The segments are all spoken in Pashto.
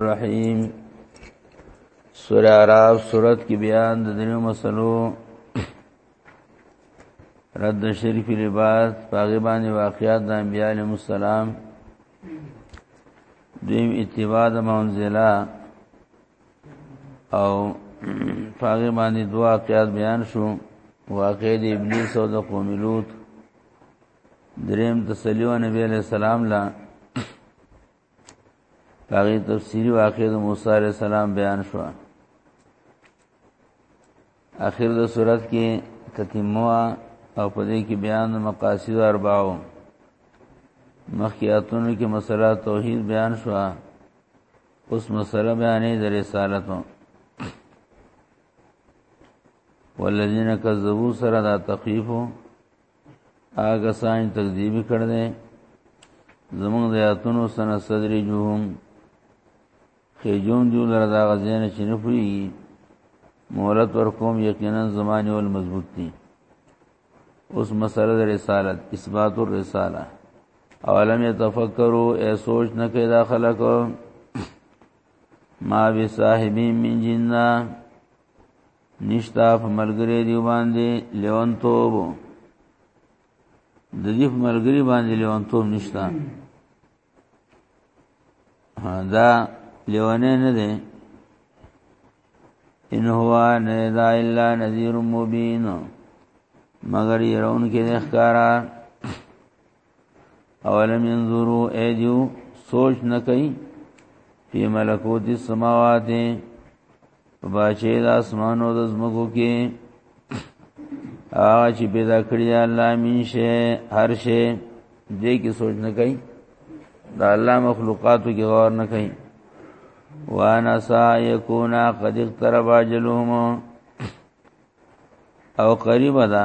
الرحیم سورہ عرب سورت کې بیان د دریو مسلو رد شریف لباس پاغه باندې واقعات د انبیاء علیهم السلام دیم اتباع د منزله او پاغه باندې دوا واقعات بیان شو واقع د ابلیس او د قوم لوط دریم تسلیو نبی علیہ السلام لا هغه تفسیری واقعې د موسی عليه السلام بیان شو اخر د صورت کې تتمه او په دې کې بیان د مقاصد اربعو مخکیاتونو کې مسله توحید بیان شو اوس مسله بیانې د رسالتو والذین کذبوا سره دا تخفیفو هغه سان تکذیب کړ دې زمونږ د آیاتونو سره صدرې جوهم کې جون دی لره دا غزین چې نه پوي مهلت ور کوم یقینا زمانه ول مضبوط دي اوس مسله د رسالت اثبات الرساله اولم يتفکروا ای سوچ نه کې دا خلک ما بصاحبین من جننه نشتا په ملګری دی باندې لیون توب د دې په ملګری باندې لیون توب نشتا دا لیونه نه دی ان هو نه دا الا نذیر مبین مگر يرون کې ښکارا اولم ينظروا ايجو سوچ نه کوي په ملکوت السماوات باچې د اسمانو د زمکو کې هغه چې پیدا کړی الله مين شي هر شي دې کې سوچ نه کوي دا الله مخلوقاتو کې غور نه کوي وانا سا یکونا قد اقترب اجلهم او قریب ده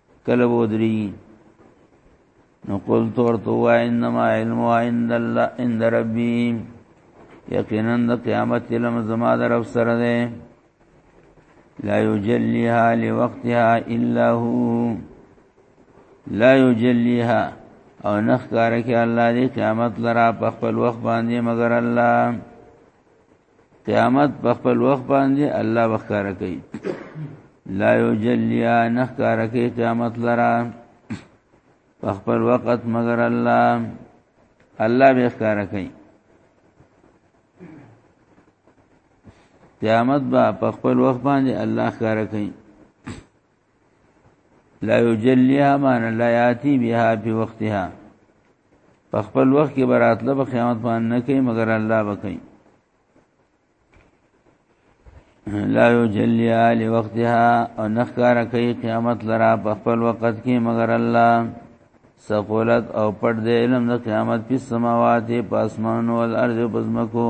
کله ودری نو قل تور تو انما علم عند الله عند ربي یقینا د قیامت علم زما در رب سره ده لا یجلیها لوقتها الا هو لا یجلیها او نخ کار کې الله دې قیامت لرا په خپل وخت باندې مگر الله قیامت په خپل وخت باندې الله وخکار کوي لا یجلیا نخکار کوي قیامت لرا په خپل وخت مگر الله الله به ښکار کوي قیامت با په خپل وخت باندې الله ښکار کوي لا یجلیها مان لا یاتی بها په وختها په خپل وخت کې برات له قیامت باندې نه کوي مګر الله وکړي لا یجلیها لوقتها او نخکار کوي قیامت لرا په خپل وخت کې مګر الله سقولت او پټ دې علم د قیامت په سماوات په اسمان او الارض په زمکو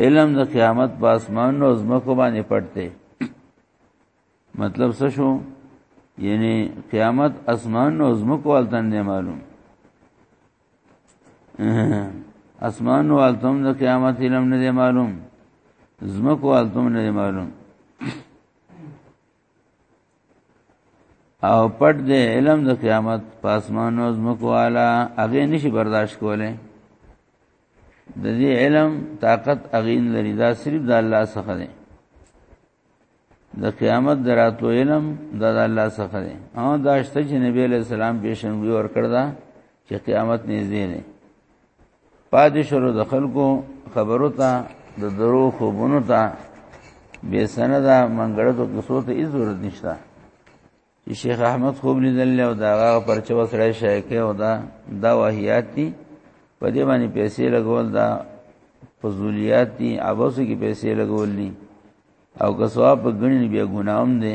علم د قیامت په اسمان او زمکو باندې پټ دی مطلب څه شو یعنی قیامت اسمان او زمکو ولتن نه معلوم اسمان او التم د قیامت علم نه معلوم زمکو التم نه معلوم او پټ دې علم د قیامت پاسمانو زمکو والا هغه نشي برداشت کوله د دې علم طاقت اغین لري دا صرف د الله څخه دی د قیامت دراتو علم د الله څخه دی او دا شته چې نبی له سلام پیشنګوي ور کړدا چې قیامت نږدې دی پاتې شروع د خلکو خبرو ته د درو خوبونو ته بے سنده منګړه د قصو ته هیڅ ضرورت نشته چې شیخ احمد خوب لیدل او دا هغه پرچا وسړی شایکه او دا دا واهیات دي په دې باندې پیسې لګول دا فضولیات دي اوبسو کې پیسې لګول دي او که ثواب په غنی بیا ګناوم دي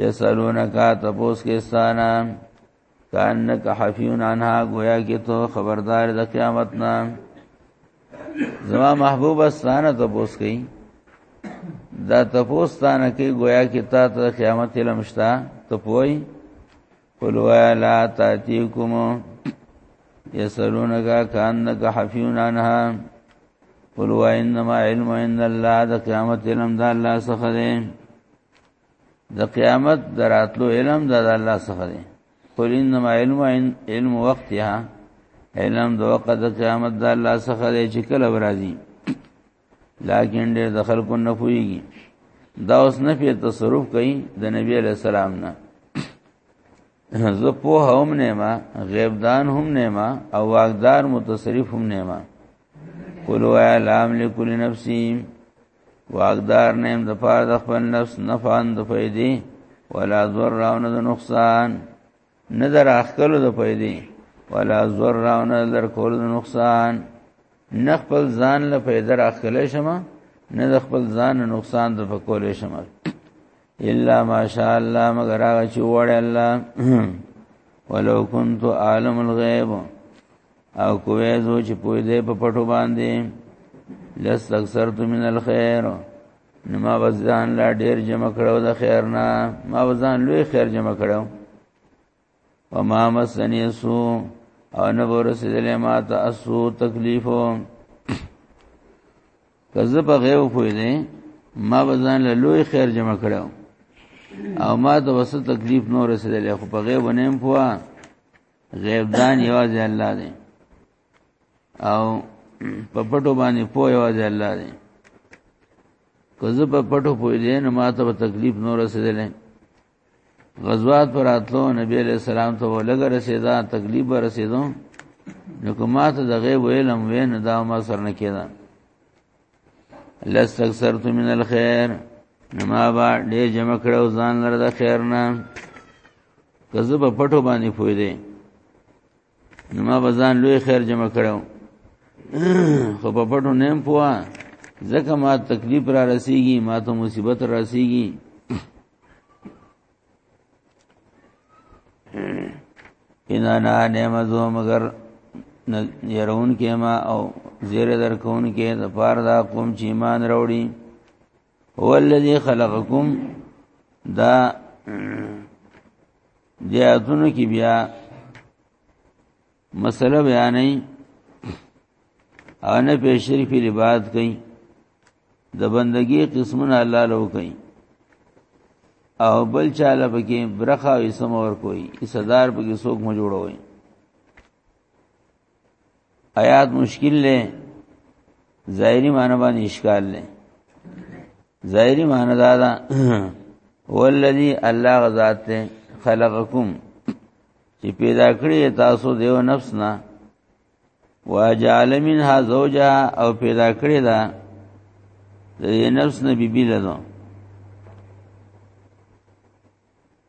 یسالونک تپوس کې ستانا کانک حفیون عنها گویا کې تو خبردار د قیامت نه زما محبوب ستانا تپوس کې دا تپوس ستانا کې گویا کې تا ته قیامت علم شتا ته پوي قل ولا تاتيكم يسالونك كانك حفيون عنها قل وانما علم عند الله د قیامت علم د الله څخه دی د قیامت دراتلو علم د الله څخه دی قل انما علم علم وقتها علم د وقت د قیامت د الله څخه دی چې کله ورځي لاګین ډېر د خلکو نه پويږي دا اوس نه په تصرف کوي د نبی علی السلام نه زه په هم نه ما غیب دان هم نه ما او واقدار متصرف هم نه ما قل و اعلام لكل نفسي واقدار نیم د پاره د خپل نفس نفعان د فیدی ولا ضر او نه د نقصان نه در اخکلو د پیدې ولا زور راو نه در کول د نقصان نه خپل ځان له پیدا راخلې شمه نه د خپل ځان نقصان د فکولې شمه الا ماشاء الله مگر هغه چې وړه الله ولو كنت عالم الغيب او کوې زو چې پوي دې په پټو باندې لس اکثر تو من الخير نو ما وزن لا ډیر جمع کړو د خیر نه ما وزن لوی خیر جمع کړو وما مسنی سو او نه ورسېدلې ما ته اسو تکلیفو کزه په غیو کوی دي ما وزن له لوی خیر جمع کړو او ما ته وس تکلیف نو رسېدلې خو په غیب نه پوا غیب دان یوازې الله دی او په پټو باندې پوه یوازې الله دی که زه په پټو پوه دی نو ما ته تکلیف نور رسېدلې غزوات پر اتلو نبی علیہ السلام ته ولګ رسیدا تکلیف رسیدو نو کومه ته د غیب علم وین دا ما سر نه کیدا لست اکثرت من الخير نما با ډېر جمع کړو ځان لره د خیر نه کزه په پټو باندې پوی دی نو ما بزان لوی خیر جمع کړو خو په پټو نیم پوا ځکه ما تکلیف را رسیږي ما ته مصیبت را رسیږي ان انا نعمذو مگر يرون کې ما او زیر در کون کې د پار دا قوم چې ایمان راوړي هو الذي خلقكم دا دیاتونو کې بیا مسله بیانې او نه په شرک لباد کئ د بندگی قسمونه الله لو کئ او بل چاله پکې برخه او اسم اور کوئی صدر پکې څوک مو جوړوي آیات مشکل لې ظاهری معنی باندې اشکال لې ظاهری معنی دا ده والذي الله غزاد ته خلقکم چې پیدا کړی تاسو دیو نفس نه واجعل منها زوجها او پیدا کړی دا د نفس نه بیبی لدو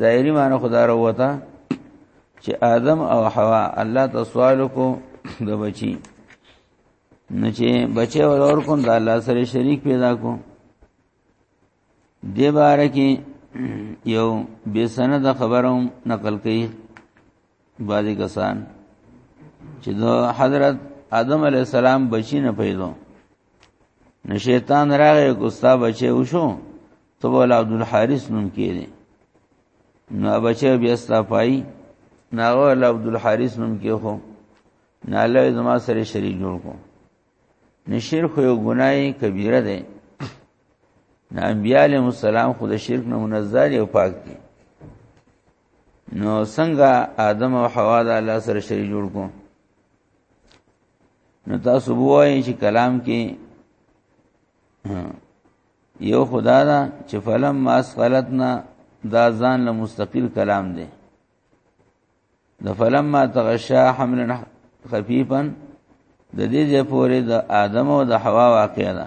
ظاهری معنی خدا وروته چې آدم او حوا الله ته سوال کو د بچي نه چې بچي ولور کوم د الله سره شریک پیدا کو دی بار کې یو بے سند خبروم نقل کړي بعضی کسان چې د حضرت آدم علی السلام بچی نه پیدا نو شیطان راغی کوستا بچي وشو تو ول عبد الحارث نوم کېده نو بچي بیا ستا پای ناغه ول عبد الحارث نوم کې خو ناله زما سره شریک جوړ کو نشیر خو یو ګناي کبیره ده نبی علیہ السلام خود شرک نه منزل او پاک دي نو څنګه آدم او حوا د الله سره شریک جوړ کو نو تاسو وایئ چې کلام کې یو خدا دا چې فلم ما اسقلتنا دا ځان له مستقل کلام دی د فلم ما تغشا حملا خفيفا د دې ځې پورې د آدم او د حوا واقعا ده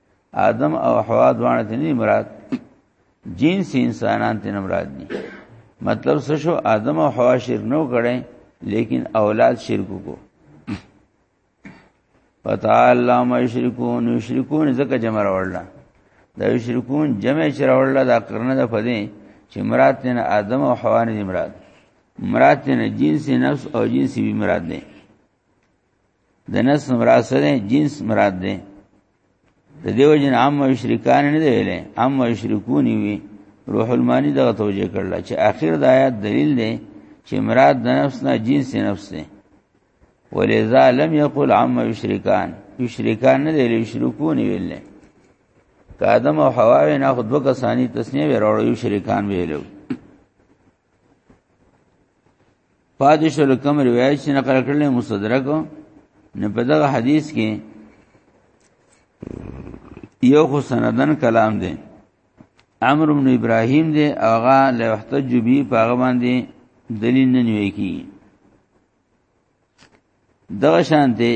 آدم او حوا دواړه ته نه مراد جنس انسانان ته مراد دي مطلب څه شو آدم او حوا شرک نو کړي لیکن اولاد شرک کو پتا الله ما یشرکون یشرکون زکه جمع راوړل دا یشرکون جمع چې راوړل دا کرنه ده پدې چې مراد نه آدم او حوا نه مراد مراد نه جنس نفس او جنس به مراد نه د نس مراد سره جنس مراد دی د دیو جن عام مشرکان نه دی ویلې عام مشرکون وی روح المانی دغه توجه کړل چې اخر د آیات دلیل دی چې مراد د نفس نه جنس نفس دی ولذا لم يقل عام مشرکان مشرکان نه دی مشرکون ویلې که آدم او حوا نه خود وکسانی تسنیه ورولو شریکان ویلو پادش لکم روایت چې نقل کړل مستدرک نه په دغه حدیث کې یو خو سندن کلام دی امر ابن ابراهیم دی هغه له وحتج بی په هغه باندې دلیل نه نیوي کی دغه شان دی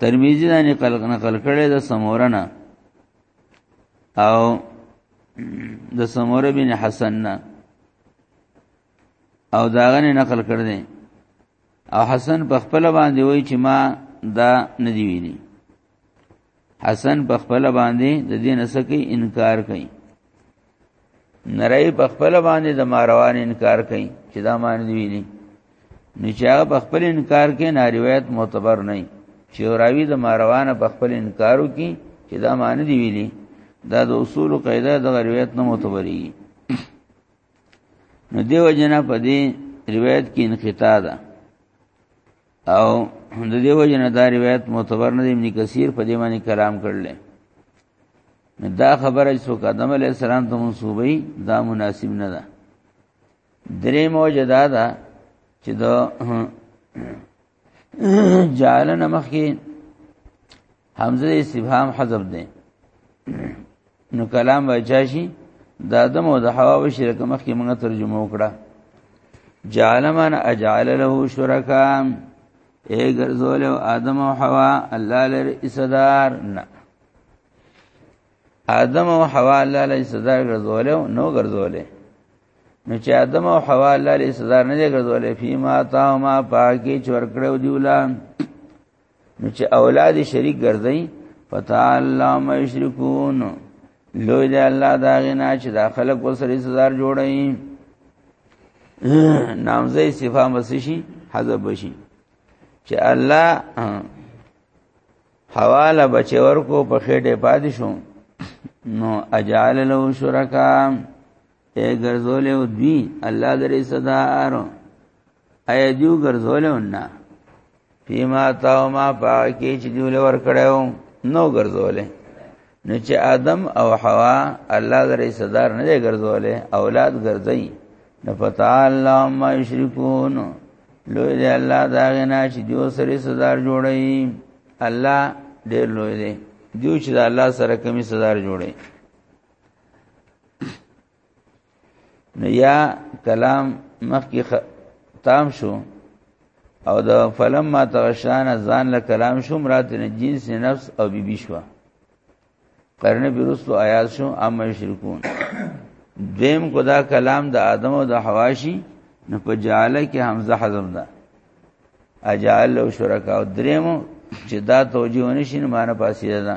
ترمذی نه نقل نقل کړي د سمورنا او د سمور بن حسن نه او داغه نه نقل کړي او حسن په خپل باندې وای چې ما دا ندی ویلي حسن په خپل باندې د دین سکی انکار کوي نری په خپل باندې د ماروان انکار کوي چې دا مان دی ویلي نو چې هغه په خپل انکار کې نه روایت معتبر نه چې راوی د ماروان په خپل انکار کوي چې دا مان دی ویلي دا د اصول او قاعده د روایت نه معتبري نو دیو جنا په دې روایت کې انقطاع ده او د دې وجه نه دا روایت معتبر نه دی ابن کثیر په دې باندې کلام کړل دا خبره چې آدم علی السلام ته منسوبې دا مناسب نه ده درې موجه دا ده چې دا جالن مخکې حمزه استفهام حذف ده نو کلام وجاشي د ادم او د حوا او شرک مخ کې موږ ترجمه وکړه جعل من اجعل له شرکا اے ګرځول او ادم او حوا الله لر اسدار نه ادم او حوا الله لر اسدار ګرځول نو ګرځول نو چې ادم او حوا الله لر اسدار نه ګرځول فيما تاهما پاکي چور کړو دیولان نو چې اولاد شریک ګرځي فتعالله ما یشرکون لوی دی الله دا غنا چې دا خلق وسري سزار جوړي نامزه صفه مسشي حذف بشي چې الله حواله بچور کو په خېټه پادې شو نو اجعل له شرکا اے ګرځولې او دوی الله درې صداار ايدو ګرځولو نه فيما تاو ما پاکي چې دیول ور کړو نو ګرځولې نو چې آدم او حوا الله درې صدر نه دی ګرځولې اولاد ګرځي نو فتعال الله ما یشرکون لوی دی الله دا غنا چې دیو سره صدر جوړي الله ډېر لوی دی دیو چې الله سره کمی صدر جوړي نو یا کلام مخکې تام شو او د فلم ما تغشان ځان له کلام شو مراد نه جنس نفس او بی بی شو قرن بیرستو آیات شو اما شرکون دیم کو دا کلام د آدم او د حواشی نو په جاله کې حمزه حزم ده اجعل له شرکا او دریمو چې دا توجیه نشین معنی پاسې ده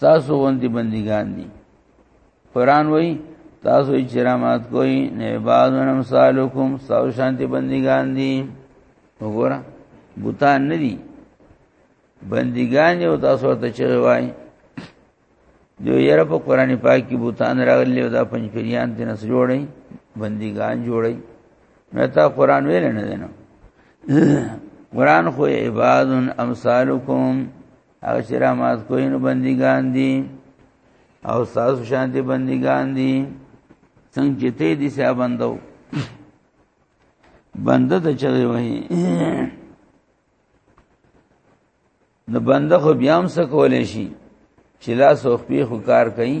تاسو غوندي بندگان دي قران وای تاسو اجرامات کوئی نه عبادون امثالکم سو شانتی بندگان دي وګوره بوتان نه دي بندگان یو تاسو ورته چي وای جو یره په قران پاک کې بوتان راغلي او دا پنځپریان دي نس جوړي بندگان جوړي نو تا قران ویل نه دینو قران خو عباد امثالکم هغه چې را مات کوی نو بندګان دي او تاسو شانتي بندګان دي څنګه چې ته دي سیا بندو بنده ته چغي وای نو بنده خو بیا هم څه کولای شي چې لاس او خپې خو کار کوي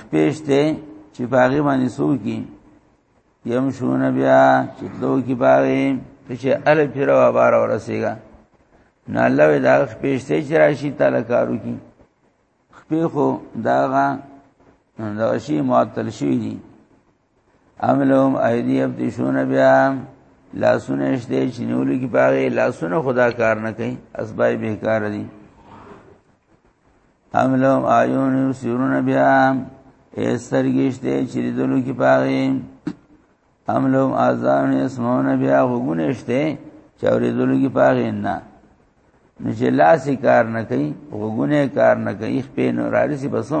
خپېش دی چې باغې باندې سو کی یم شون بیا چې دو کی باغې چې ال پیر و بار ورسېګا نه الله وی دا خپېش دی چې راشي تعالی کارو کی خپې خو داغه دا شی معطل شوی دی عملهم ایدی یبتشون بیا لاسونه شته چې نیول کی پاره لاسونه خدا کار نه کوي اسبای به کار دي عملهم آیون یسرون بیا ایسترګشته چې دلو کی پاره عملهم اذان اسمون بیا غوګونه شته چې اورېدلو کی پاره نه نو چې لاس کار نه کوي غوګونه کار نه کوي خپې نو رارسي بسو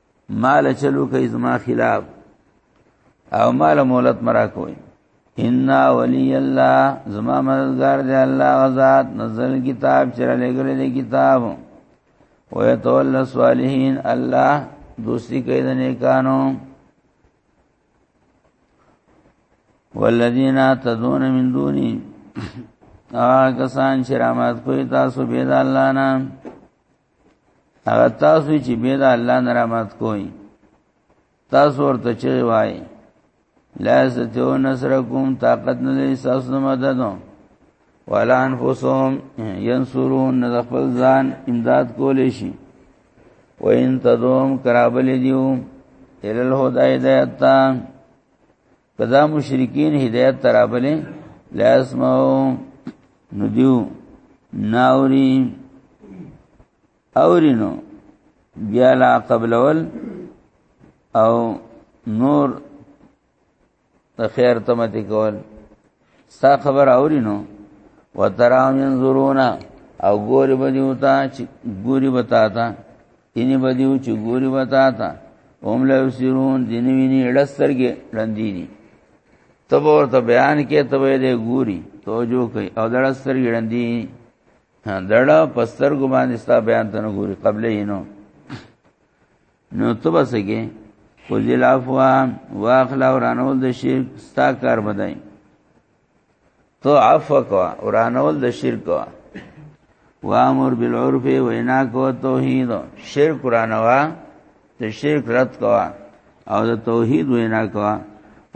مال چلو کوي زما خلاف او مال مولت مرا کوي ان ولی الله زما مددگار دی الله غزاد نزل کتاب چر لګل دی کتاب و یتول صالحین الله دوستی کوي د نیکانو والذین تدون من دونی آ کسان چې رحمت کوي تاسو به د الله نام هغه تاسو چې به د الله نه رحمت کوئ تاسو ورته چې وای لا ستو نصرکم طاقت نه لري تاسو مددو ولا انفسهم ينصرون نه خپل ځان امداد کولې شي وان تدوم کرابل دیو ال الهدى هدایت کدا مشرکین هدایت ترابلې لاسمو ندیو ناوري اورینو بیا لا قبل ول او نور د خیر تمت کول ستا خبر اوري نو وترام ينظرونا او ګوري بدیو تا چې ګوري بتا تا کینی بدیو چې ګوري بتا تا هم له سرون دین ویني لسترګې لندې دي تب ورته بیان کې تب دې ګوري توجو کوي او دړسترګې لندې دړه پستر ګمان استا بیان تنه ګوري قبلې نو نو ته بس کې خو ځل افوا واخلا ورانول د شرک ستا کار بدای تو عفو کوا ورانول د شرک کوا وامر بالعرف وینا کو توحید شرک ورانوا ته شرک رد کوا او د توحید وینا کوا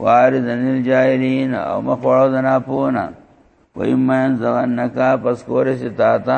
وارد انل جاهلین او مخوړو دنا پونا و اما ان زوانکا پس کور ستا تا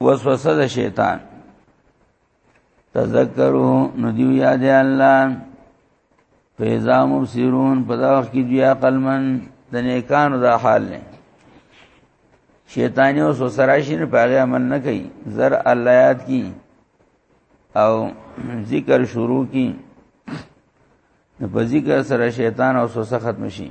وسوسه د شیطان تذکروا ندیو یاد الله فیضا مبصرون په دا وخت کې دی عقل من د نیکانو دا حال نه شیطانی او سراشی نه پاغه عمل نه کوي زر الله یاد کی او ذکر شروع کی په ذکر سره شیطان او سوسه ختم شي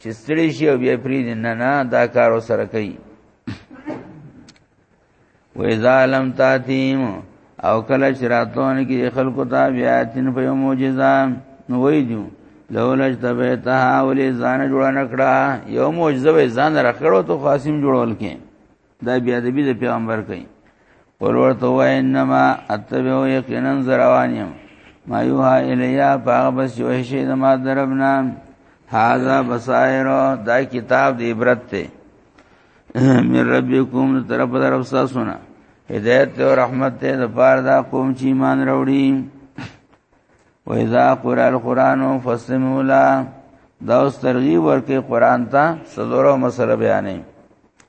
چې ستړي شي او بیا پری دین نه نه دا کار سره کوي و اذا لم تاتیم او کله چې راتلون کې خلکو ته بیا تین په یو معجزه نو وای دیو لولا جتبیتها ولی ځان جوړ نکړه یو معجزه وې ځان راکړو ته خاصم جوړول کې دا بیا د بی د پیغمبر کوي ور ورته وای انما اتبعو یقینا زروانیم ما یوها الیا پاغ بس یو شی د ما دربنا هاذا بصائر دا کتاب د عبرت ته من ربکم طرف در افسا سنا هدایت او رحمت ته د پار دا قوم چې ایمان راوړي و اذا قرأ القرآن فاستمعوا له دا اوس ترغیب ورکې قران ته سلورو مسله بیانې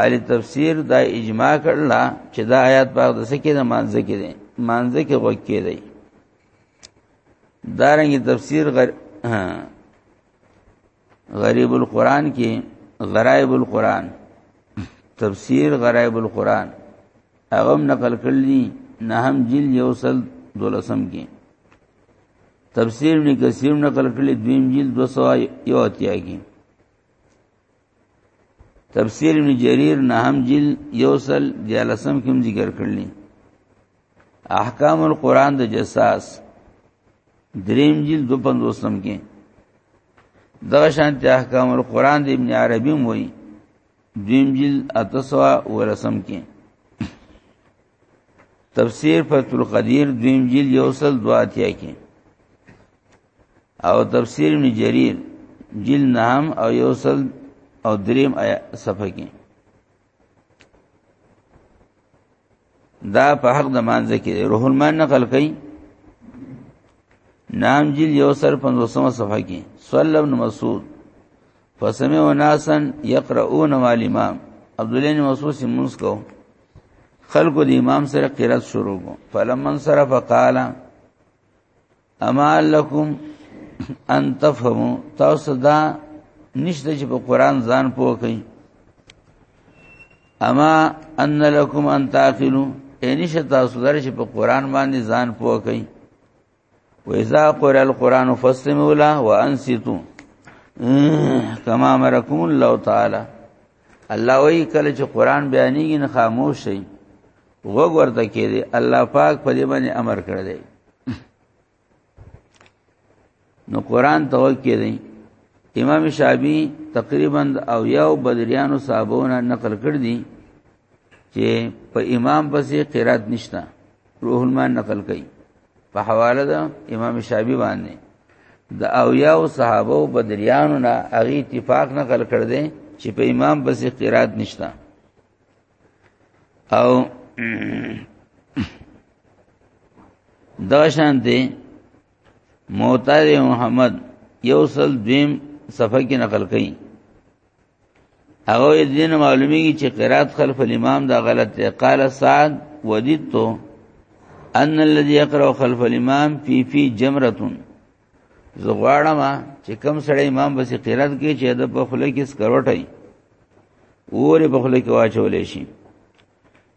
اهل تفسیر دا اجماع کړل چې دا آیات په دسه کې د مانځ کې دي مانځ کې غوږ کې دی دارنګ تفسیر غر... غریب القرآن کې غرائب القرآن تفسیر غرائب القرآن هغه نقل کړلی نه هم جل یوصل دولسم کې تفسیر ابن کثیر نقل کړلی دویم جل 200 یو اتیا کې تفسیر ابن جریر نه هم جل یوصل جلسم کوم ذکر کړلی احکام القرآن د جساس دریم جل 250 نم کې دغه شان ته احکام القرآن د ابن عربی وای دریم جل اتسوا ورسم کې تفسیر فتح القدیر دریم جل یوصل دواتیا کې او تفسیر ابن جریر جل نام او یوسل او دریم آیا صفحه کې دا په حق د مانځ کې روح المان نقل کړي نام جل یوسر 500 صفحه کې صلی ابن مسعود فسمع ناسا يقرؤون والامام عبد الله بن مسعود سمونس کو خلق د امام سره قرات شروع کو فلمن صرف قال اما لکم ان تفهمو تاسو دا نشته چې په قران ځان پوه کئ اما ان لکم ان تعقلوا ان شتا صدر چې په قران باندې ځان پوه کئ و اذا قرئ القران فاستمعوا له وانصتوا کما امرکم الله تعالی الله وی کله چې قران بیانېږي نه خاموش شئ غوږ ورته کړي الله پاک په دې باندې امر کړی دی نو قران ته وکړي دی امام شابی تقریبا او یو بدریانو صاحبونه نقل کړ دي چې په امام پسې قرات نشتا روح المان نقل کړي په حواله ده امام شابی باندې د او یو صحابه او بدریانو نه هغه اتفاق نقل کړ دي چې په امام پسې قرات نشتا او دا شان دی موتار محمد یو سل دویم صفحه کې نقل کړي هغه دین معلومیږي چې قرات خلف الامام دا غلط دی قال سعد ودیتو ان الذي يقرأ خلف الامام في في جمره زه غواړم چې کم سړی امام بس قرات کې چې د په خله کې سکروټای اور په خله کې واچولې شي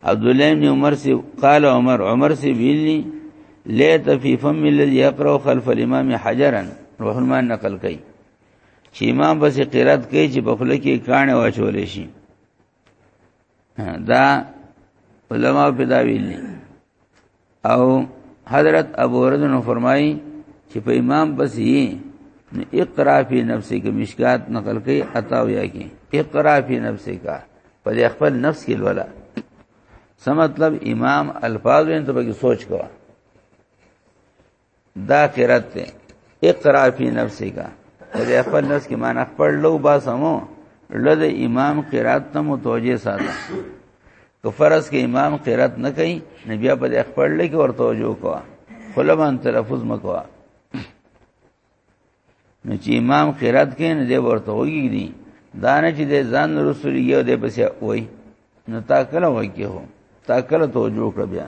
عبد الله بن عمر سی قال عمر عمر سی ویلی لیت فی فم الذی یقرأ خلف الامام حجرا روح المان نقل کړي چې امام بس قرات کې چې په خله کې کانه واچولې شي دا علماء په دا ویلي او حضرت ابو هرره نو فرمایي چې په امام بس یې نو اقرا فی نفسک مشکات نقل کوي عطا ویا کی اقرا فی نفسک په خپل نفس کې لولا سم مطلب امام الفاظ وین ته به سوچ کوه دا قرات ته اقرا فی نفسی کا د خپل نفس کې مان خپل لو با سمو لد امام قرات ته متوجه ساته که فرض کې امام قرات نه کوي نبي په خپل لکه ورته وجو کوه خلمان تلفظ مکوا نو چې امام قرات کې نه دی ورته وګیږي دا نه چې د ځان رسول یو دی پسې وای نو تا کله وای کې هو تا کله توجه کړ بیا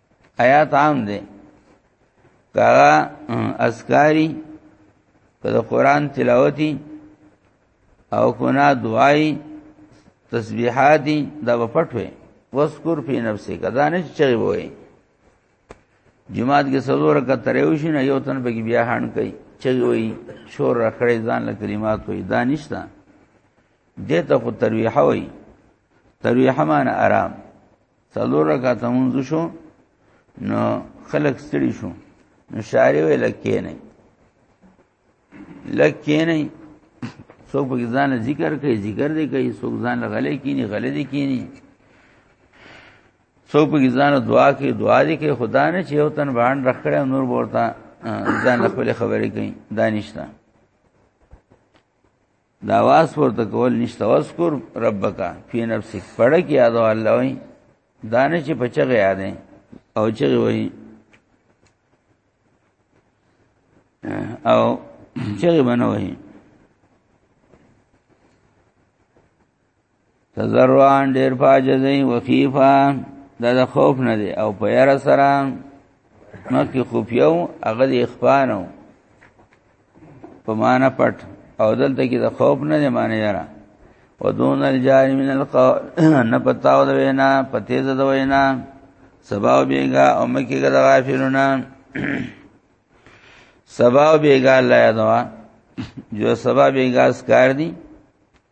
آیات عام دی کاغه اسکاری کله قران تلاوتی او کنا دعای تسبیحات دا پټ وي وذکر فی نفسه کدا نه چغي وای جمعات کې سلور کا تریوش نه یو تن به بیا هان کوي چغي وای شور رخړې ځان له کلمات وای دانشتا دته خو ترویح وای ترویح معنی آرام څلور رکعات مونږ شو نو خلق ستړي شو نو شاري ویل کې نه لکه نه څوک په ځان ذکر کوي ذکر دی کوي څوک ځان غلې کینی غلې دی کینی څوک په ځان دعا کوي دعا دی کوي خدا نه چې یو تن باندې رخړې نور ورته ځان خپل خبرې کوي دانشتا دا واس ورته کول نشته واسکر ربک فی نفسک پړه کې یادو الله وي دانه چې پچغه یادې او چې وي او چې بنوي تزروان ډیر پاجزې وخیفا دا د خوف نه دی او په یاره سره مکه خوف یو هغه د اخفانو په معنا پټ او دلته کې د خوف نه دی معنی یاره ودون الجار من القول نه پتاو د وینا پته د وینا سبا بیگا او مکی گا دا غافلونا سبا بیگا اللہ یادوا جو سبا بیگا سکار دی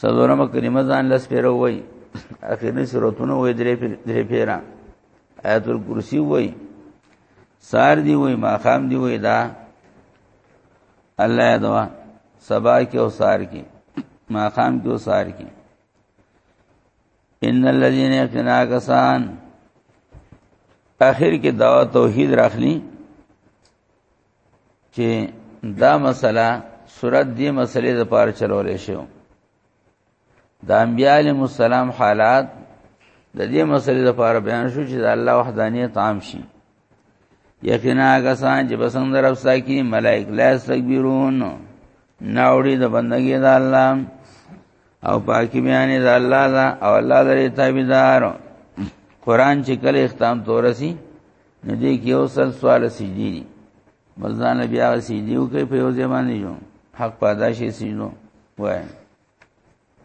څلورمه کلمه ځان لس پیر وای اخیری سورتونه وای درې پیر درې پیرا آیت الکرسی وای سار دی وای ماقام دی وای دا الله دوا سبا کې او سار کې ماقام کې او سار کې ان الذين يقنا کسان اخر کې دعوت توحید راخلی چې دا مسله صورت دی مسلې د پاره چلولې شو د انبیاء علیهم السلام حالات د دې مسلې د پاره بیان شو چې د الله وحدانیت عام شي یقینا کسان چې بسنګ در افسا کی ملائک لا استكبرون ناوړي د بندګي د الله او پاکي بیان د الله دا او الله درې تابعدار قران چې کله اختتام تورسي نه دې کې یو سل سوال سجدي دي مزدان بیا سجدي وکي په یو ځای باندې جو حق پادا شي سجدو وای